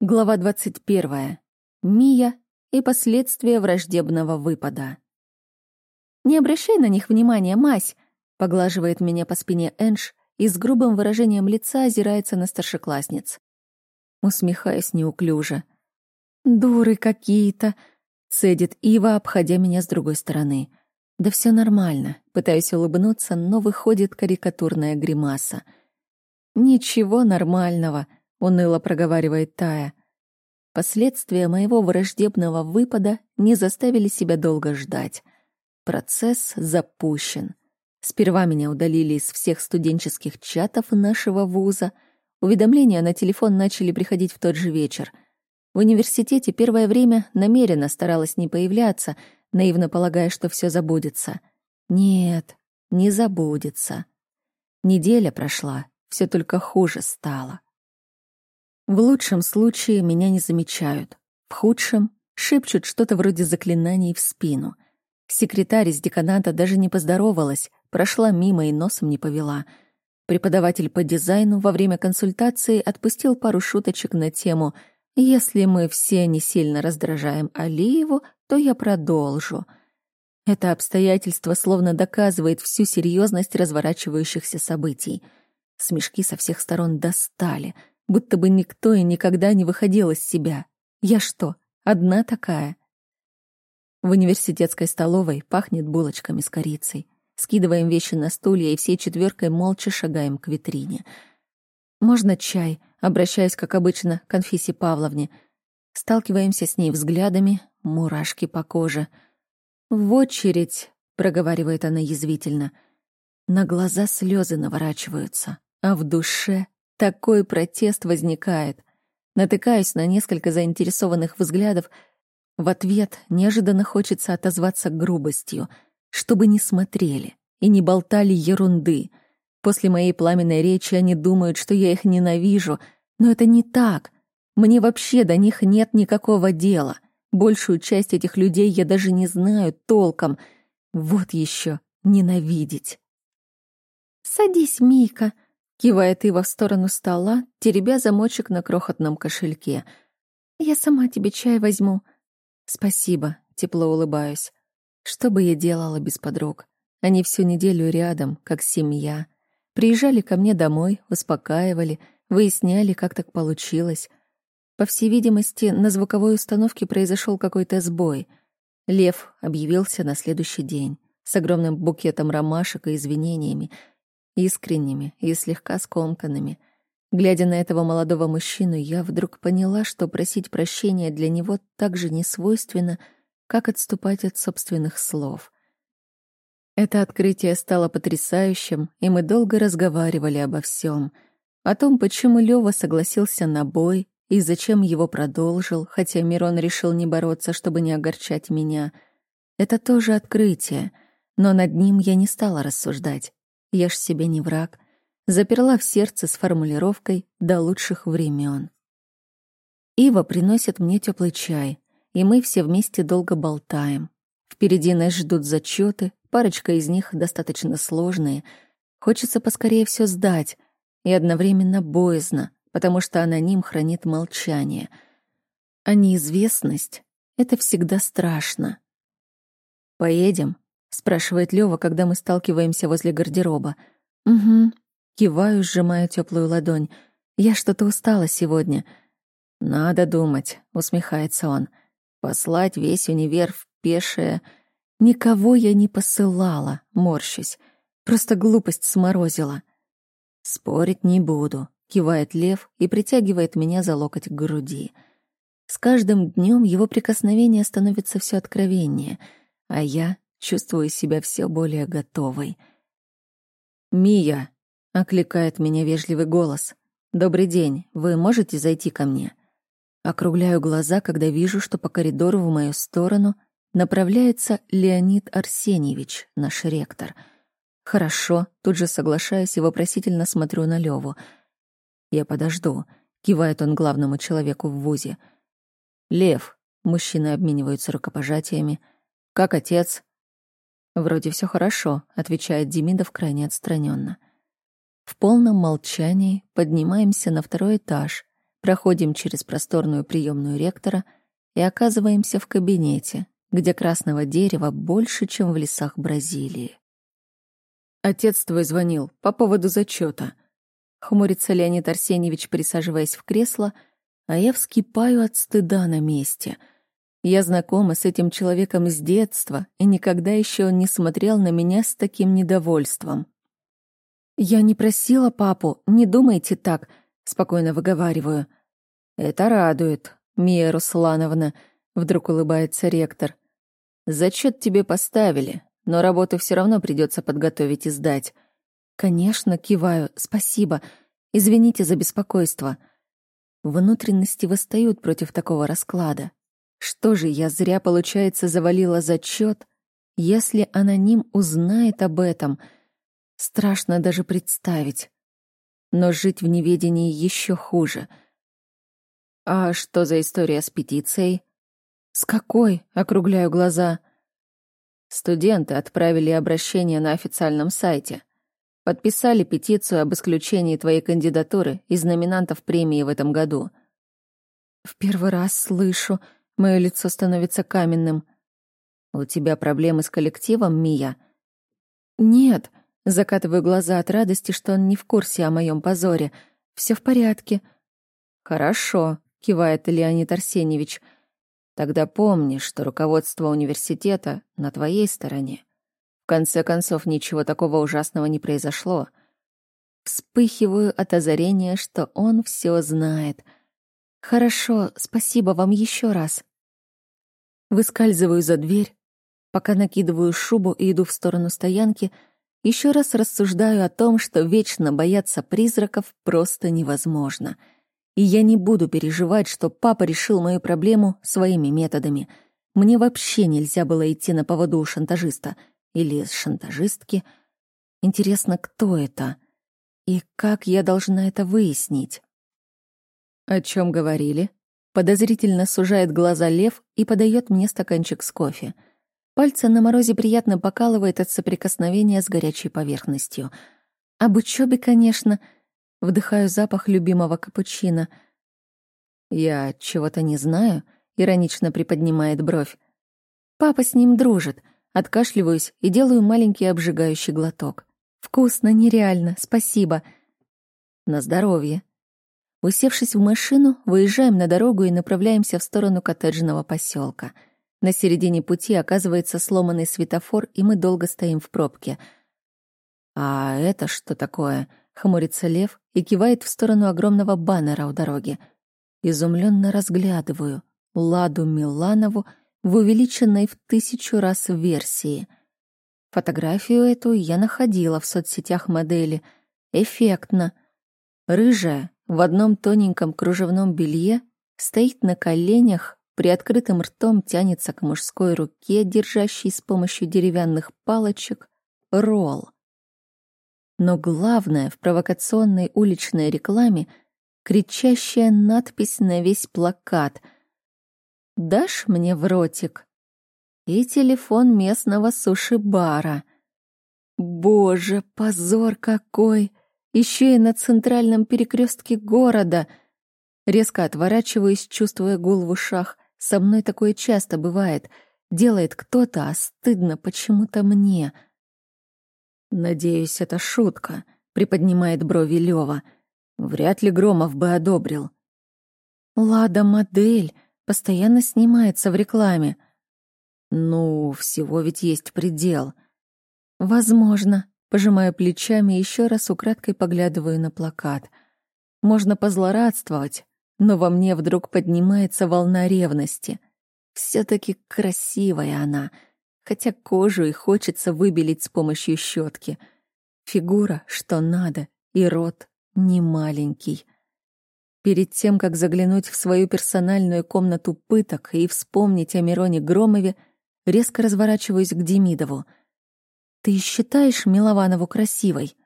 Глава 21. Мия и последствия враждебного выпада. «Не обращай на них внимания, мась!» — поглаживает меня по спине Энж и с грубым выражением лица озирается на старшеклассниц. Усмехаясь неуклюже. «Дуры какие-то!» — цедит Ива, обходя меня с другой стороны. «Да все нормально». Пытаюсь улыбнуться, но выходит карикатурная гримаса. «Ничего нормального», —— уныло проговаривает Тая. Последствия моего враждебного выпада не заставили себя долго ждать. Процесс запущен. Сперва меня удалили из всех студенческих чатов нашего вуза. Уведомления на телефон начали приходить в тот же вечер. В университете первое время намеренно старалась не появляться, наивно полагая, что все забудется. Нет, не забудется. Неделя прошла, все только хуже стало. В лучшем случае меня не замечают. В худшем шепчут что-то вроде заклинаний в спину. Секретарь из деканата даже не поздоровалась, прошла мимо и носом не повела. Преподаватель по дизайну во время консультации отпустил пару шуточек на тему «Если мы все не сильно раздражаем Алиеву, то я продолжу». Это обстоятельство словно доказывает всю серьезность разворачивающихся событий. Смешки со всех сторон достали — Будто бы никто и никогда не выходил из себя. Я что, одна такая? В университетской столовой пахнет булочками с корицей. Скидываем вещи на стулья и всей четверкой молча шагаем к витрине. «Можно чай?» — обращаясь, как обычно, к Анфисе Павловне. Сталкиваемся с ней взглядами, мурашки по коже. «В очередь!» — проговаривает она язвительно. На глаза слезы наворачиваются, а в душе такой протест возникает. Натыкаюсь на несколько заинтересованных взглядов. В ответ неожиданно хочется отозваться грубостью, чтобы не смотрели и не болтали ерунды. После моей пламенной речи они думают, что я их ненавижу, но это не так. Мне вообще до них нет никакого дела. Большую часть этих людей я даже не знаю толком. Вот еще ненавидеть. «Садись, Мика», Кивает Ива в сторону стола, теребя замочек на крохотном кошельке. «Я сама тебе чай возьму». «Спасибо», — тепло улыбаюсь. Что бы я делала без подруг? Они всю неделю рядом, как семья. Приезжали ко мне домой, успокаивали, выясняли, как так получилось. По всей видимости, на звуковой установке произошел какой-то сбой. Лев объявился на следующий день с огромным букетом ромашек и извинениями — искренними и слегка скомканными. Глядя на этого молодого мужчину, я вдруг поняла, что просить прощения для него так же несвойственно, как отступать от собственных слов. Это открытие стало потрясающим, и мы долго разговаривали обо всем. О том, почему Лёва согласился на бой и зачем его продолжил, хотя Мирон решил не бороться, чтобы не огорчать меня. Это тоже открытие, но над ним я не стала рассуждать. Я ж себе не враг. Заперла в сердце с формулировкой «до лучших времен». Ива приносит мне теплый чай, и мы все вместе долго болтаем. Впереди нас ждут зачеты, парочка из них достаточно сложные. Хочется поскорее все сдать, и одновременно боязно, потому что аноним хранит молчание. А неизвестность — это всегда страшно. «Поедем?» — спрашивает Лёва, когда мы сталкиваемся возле гардероба. «Угу». Киваю, сжимая теплую ладонь. «Я что-то устала сегодня». «Надо думать», — усмехается он. «Послать весь универ в пешее...» «Никого я не посылала», — морщусь. «Просто глупость сморозила». «Спорить не буду», — кивает Лев и притягивает меня за локоть к груди. С каждым днем его прикосновение становится все откровеннее, а я чувствую себя все более готовой. «Мия!» — окликает меня вежливый голос. «Добрый день, вы можете зайти ко мне?» Округляю глаза, когда вижу, что по коридору в мою сторону направляется Леонид Арсеньевич, наш ректор. «Хорошо», тут же соглашаюсь и вопросительно смотрю на Леву. «Я подожду», — кивает он главному человеку в ВУЗе. «Лев», — мужчины обмениваются рукопожатиями. «Как отец?» «Вроде все хорошо», — отвечает Демидов крайне отстраненно. В полном молчании поднимаемся на второй этаж, проходим через просторную приемную ректора и оказываемся в кабинете, где красного дерева больше, чем в лесах Бразилии. «Отец твой звонил по поводу зачета. Хмурится Леонид Арсеньевич, присаживаясь в кресло, а я вскипаю от стыда на месте. Я знакома с этим человеком с детства, и никогда еще он не смотрел на меня с таким недовольством. «Я не просила папу, не думайте так», — спокойно выговариваю. «Это радует, Мия Руслановна», — вдруг улыбается ректор. «Зачет тебе поставили, но работу все равно придется подготовить и сдать». «Конечно, киваю, спасибо. Извините за беспокойство». Внутренности восстают против такого расклада. Что же, я зря, получается, завалила зачет? Если аноним узнает об этом — Страшно даже представить. Но жить в неведении еще хуже. А что за история с петицией? С какой? Округляю глаза. Студенты отправили обращение на официальном сайте. Подписали петицию об исключении твоей кандидатуры из номинантов премии в этом году. В первый раз слышу. Мое лицо становится каменным. У тебя проблемы с коллективом, Мия? Нет, Закатываю глаза от радости, что он не в курсе о моем позоре. Все в порядке. Хорошо, кивает Леонид Арсеньевич. Тогда помни, что руководство университета на твоей стороне. В конце концов, ничего такого ужасного не произошло. Вспыхиваю от озарения, что он все знает. Хорошо, спасибо вам еще раз. Выскальзываю за дверь, пока накидываю шубу и иду в сторону стоянки — еще раз рассуждаю о том, что вечно бояться призраков просто невозможно. И я не буду переживать, что папа решил мою проблему своими методами. Мне вообще нельзя было идти на поводу у шантажиста или шантажистки. Интересно, кто это? И как я должна это выяснить? О чем говорили? Подозрительно сужает глаза лев и подает мне стаканчик с кофе — Пальцы на морозе приятно покалывает от соприкосновения с горячей поверхностью. Об учебе, конечно. Вдыхаю запах любимого капучино. «Я чего-то не знаю», — иронично приподнимает бровь. «Папа с ним дружит». Откашливаюсь и делаю маленький обжигающий глоток. «Вкусно, нереально, спасибо». «На здоровье». Усевшись в машину, выезжаем на дорогу и направляемся в сторону коттеджного поселка — на середине пути оказывается сломанный светофор, и мы долго стоим в пробке. «А это что такое?» — хмурится Лев и кивает в сторону огромного баннера у дороги. Изумленно разглядываю Ладу Миланову в увеличенной в тысячу раз версии. Фотографию эту я находила в соцсетях модели. Эффектно. Рыжая, в одном тоненьком кружевном белье, стоит на коленях приоткрытым ртом тянется к мужской руке, держащей с помощью деревянных палочек ролл. Но главное в провокационной уличной рекламе — кричащая надпись на весь плакат «Дашь мне в ротик?» и телефон местного суши-бара. Боже, позор какой! Еще и на центральном перекрестке города. Резко отворачиваюсь, чувствуя гул в ушах. Со мной такое часто бывает. Делает кто-то, а стыдно почему-то мне. Надеюсь, это шутка, приподнимает брови Лёва. Вряд ли Громов бы одобрил. Лада модель постоянно снимается в рекламе. Ну, всего ведь есть предел. Возможно, пожимая плечами, еще раз украдкой поглядываю на плакат. Можно позлорадствовать, но во мне вдруг поднимается волна ревности. Все-таки красивая она, хотя кожу и хочется выбелить с помощью щетки. Фигура, что надо, и рот не маленький. Перед тем, как заглянуть в свою персональную комнату пыток и вспомнить о Мироне Громове, резко разворачиваюсь к Демидову. «Ты считаешь Милованову красивой?»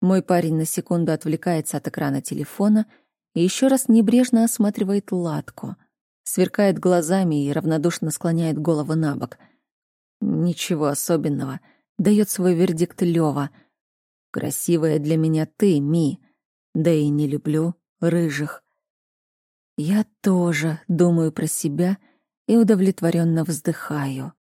Мой парень на секунду отвлекается от экрана телефона — и еще раз небрежно осматривает латку, сверкает глазами и равнодушно склоняет голову на бок. Ничего особенного, дает свой вердикт Лева. Красивая для меня ты, Ми, да и не люблю рыжих. Я тоже думаю про себя и удовлетворенно вздыхаю.